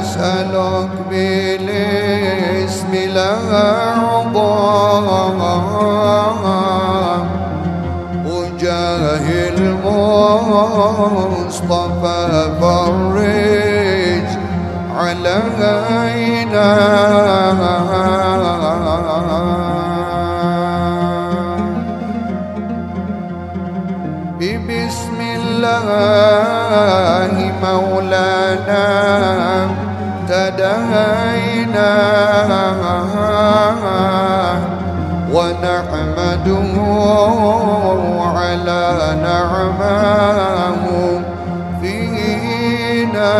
أسألك بالاسم الأعظم وجاه المصطفى فرج علينا. تدهينا ونحمده على نعمه فينا.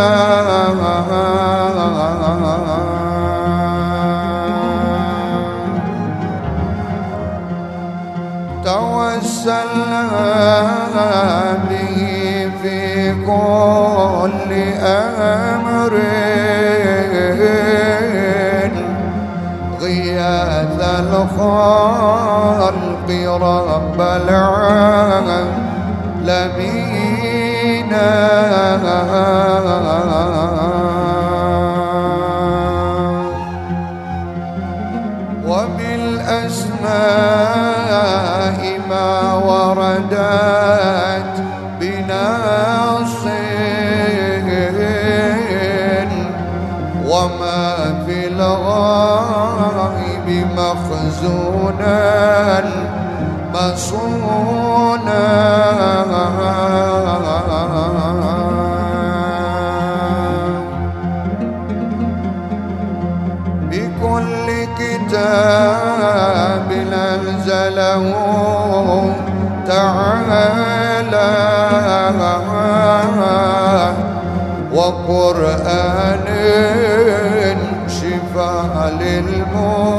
توسلنا به في كل أمر. الخلق رب العالمين. وبالأسماء ما وردت بناص وما في الغائب مخزونا مصونا. بكل كتاب أنزله تعالى وقرآن شفاء للمؤمنين.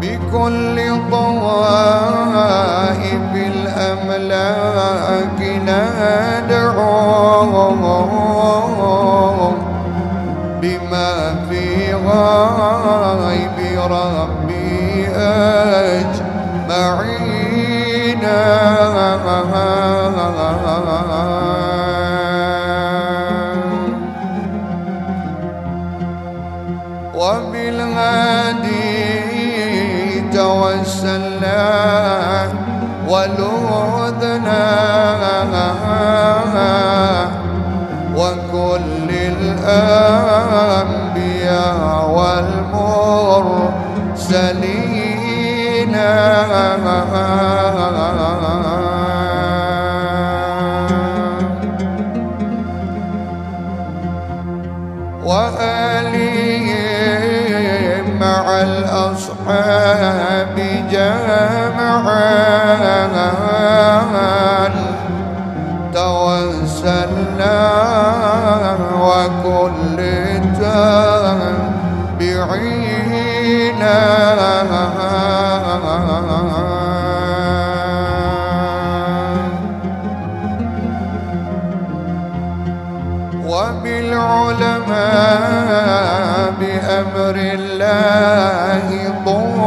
بكل طوائف الأملاك ندعو بما في غيب ربي أجمعين. وبالهادي توسلنا ولوذنا وكل الأنبياء والمرسلين. وبالعلماء بأمر الله ضرا.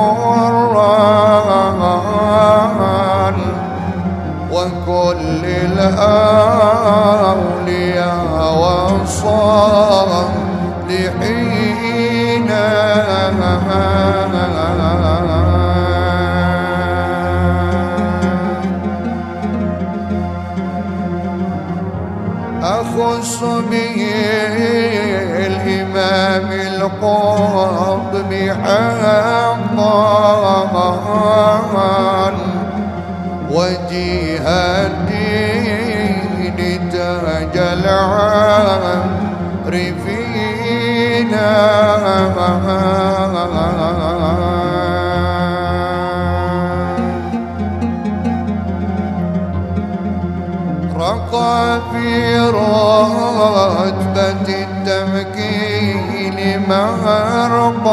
وكل الأولياء والصالحين به الإمام القاطب حقا وجيه الدين تاج العارفين في رتبة التمكين مرقان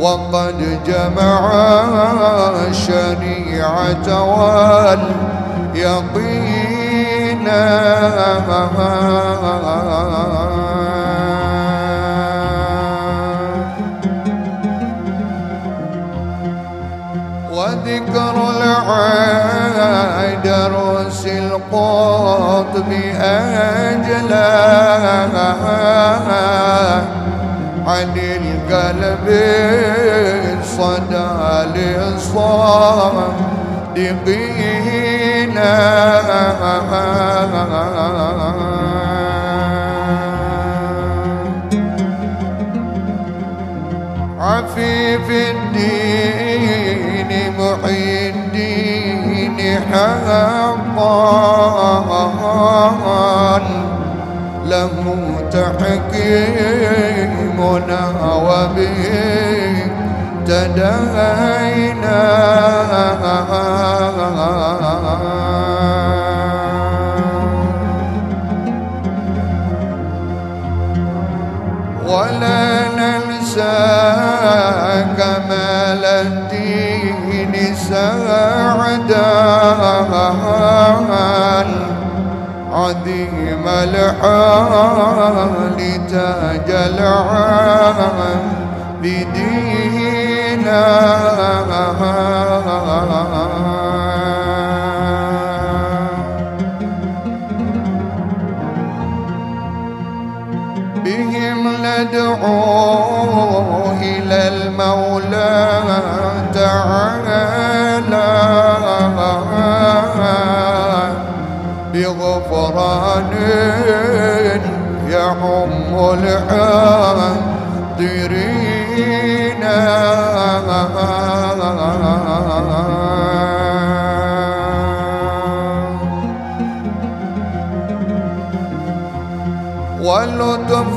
وقد جمع الشريعة واليقين درس القطب أجلا عن القلب صدى للصادقين حقا له تحكيمنا وبه تدينا. ولا ننسى كمال الدين سعدا عظيم الحال تاج العام بغفران يعم الحاضرين. ولطف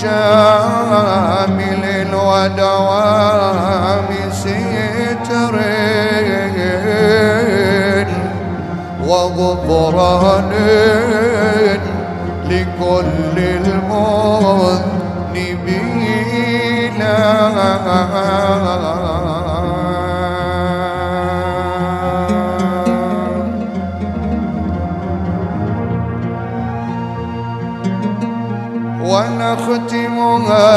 شامل ودوام ستر وغفران لكل المذنبين. ونختمها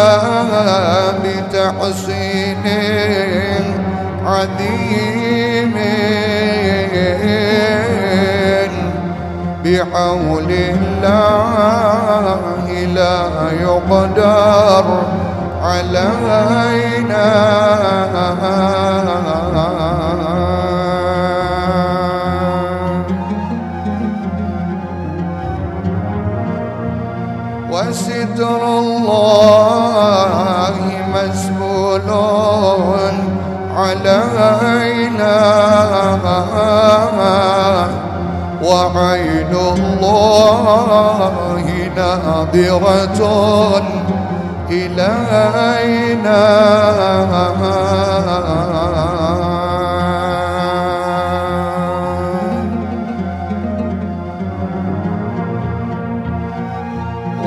بتحسين عظيم بحول الله لا يقدر علينا. وستر الله مسؤول علينا. وعين الله ناظرة إلينا.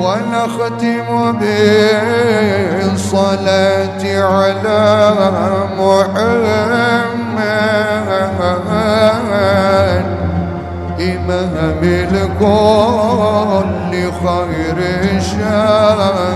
ونختم بالصلاة على إمام الكل خير الشافعين